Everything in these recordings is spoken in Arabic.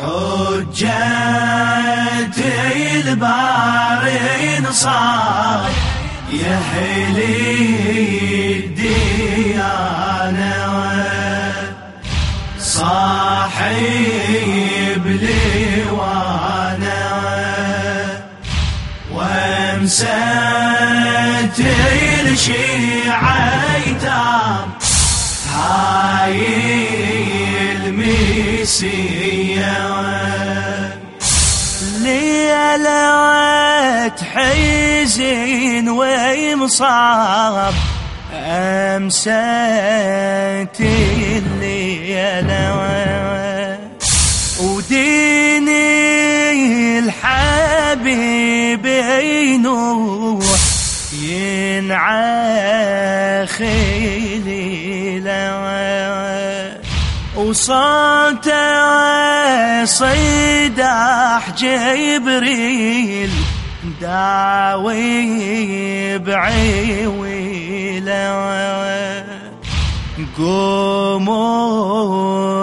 حجتي البارين صار يا هلي الديانة. صاحب لي وأنا وامسيت الشيعة هاي الميسية ليلة حزين ومصاب. أمسيت الليلة وديني الحبيب ينوح ينعخي ليلة وصوت صيدح جبريل داوي بعيويله قوموا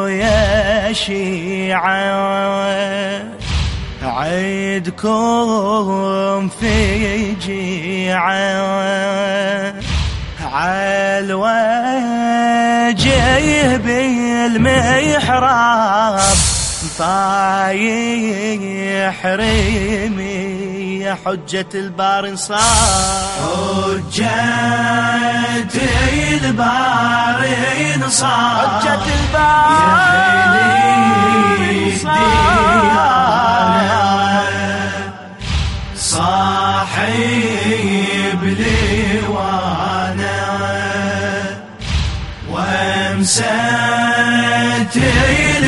يا شيعة عيدكم في جيعة. عالوجه بالمحراب طايح ريمي يا حجة البار صار حجة البار صار حجة البار صاحب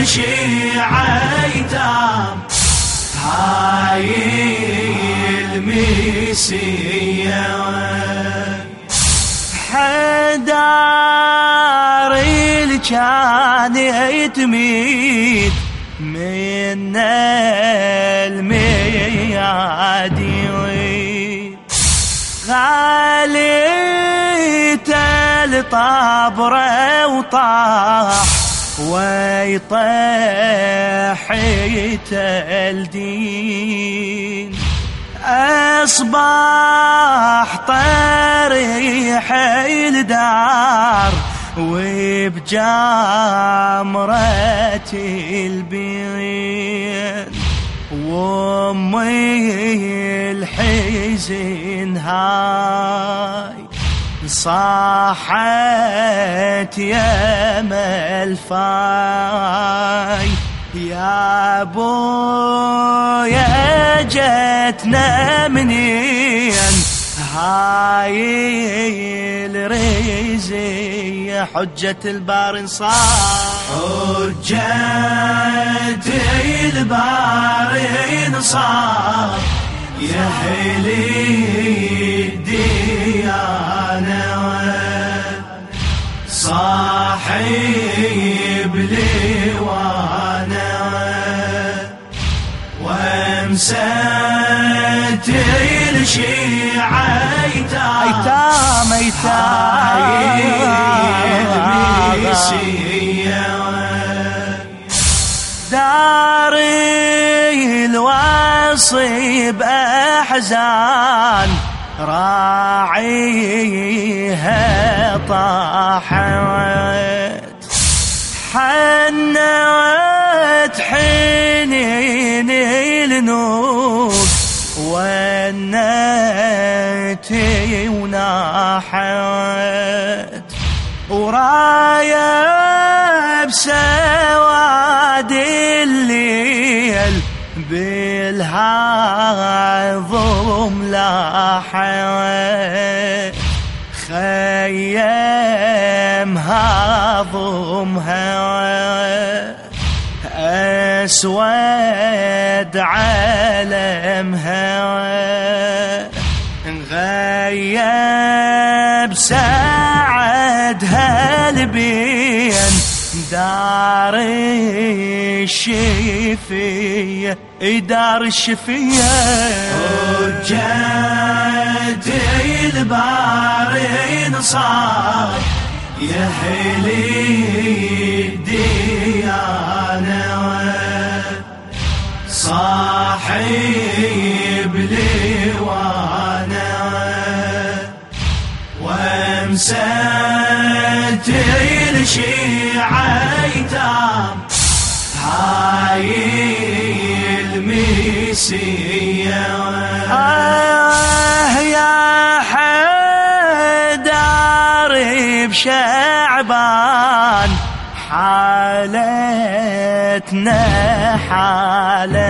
الشيعة ايتام هاي الميسية حدار كان يتميد من الميادي غاليت الطبرة وطاح. ويطحيت الدين. أصبح طريح الدار وبجامرة البين وأمي الحزن هاي صاحت يا ملفاي. يا بويا جتنا منين؟ هاي الريزية حجة البار صار حجة البار صار يا هلي صاحب لوانا وامسات الشيعة أيتام أيتام. داري الوصي بأحزان راعيها طاحت. حنت حنين النوب ونتي وناحت. ورايا بسواد الليل بالهضم لاحت. خيم هضمها أسود عالمها غيب ساعدها البين دار الشفية دار الشفية. حجة البار صار يا هلي الديانة. صاحب لوانا. وامسيت الشيعة ايتام هاي الميسية. حالتنا حالة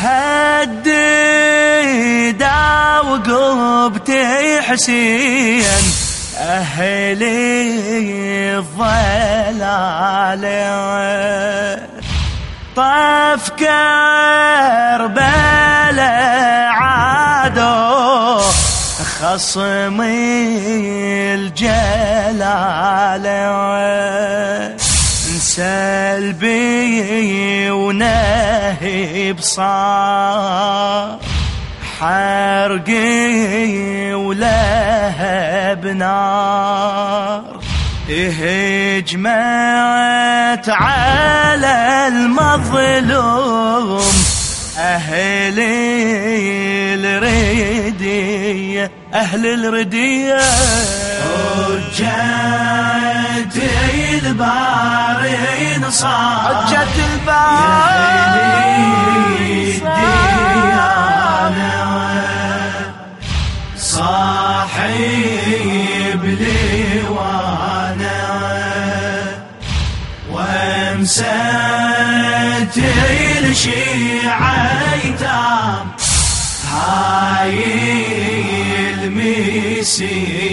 هددا وقبتي حسين أهلي الضلالة طاف كربلاء عادو خصمي الجلالة سلبي ونهب صار حرقي ولهب نار هجمت على المظلوم. أهل الردية أهل الردية. حجة البارين صار حجة البارين صاحب لوانا وامسات الشيعة ايتام هاي الميسية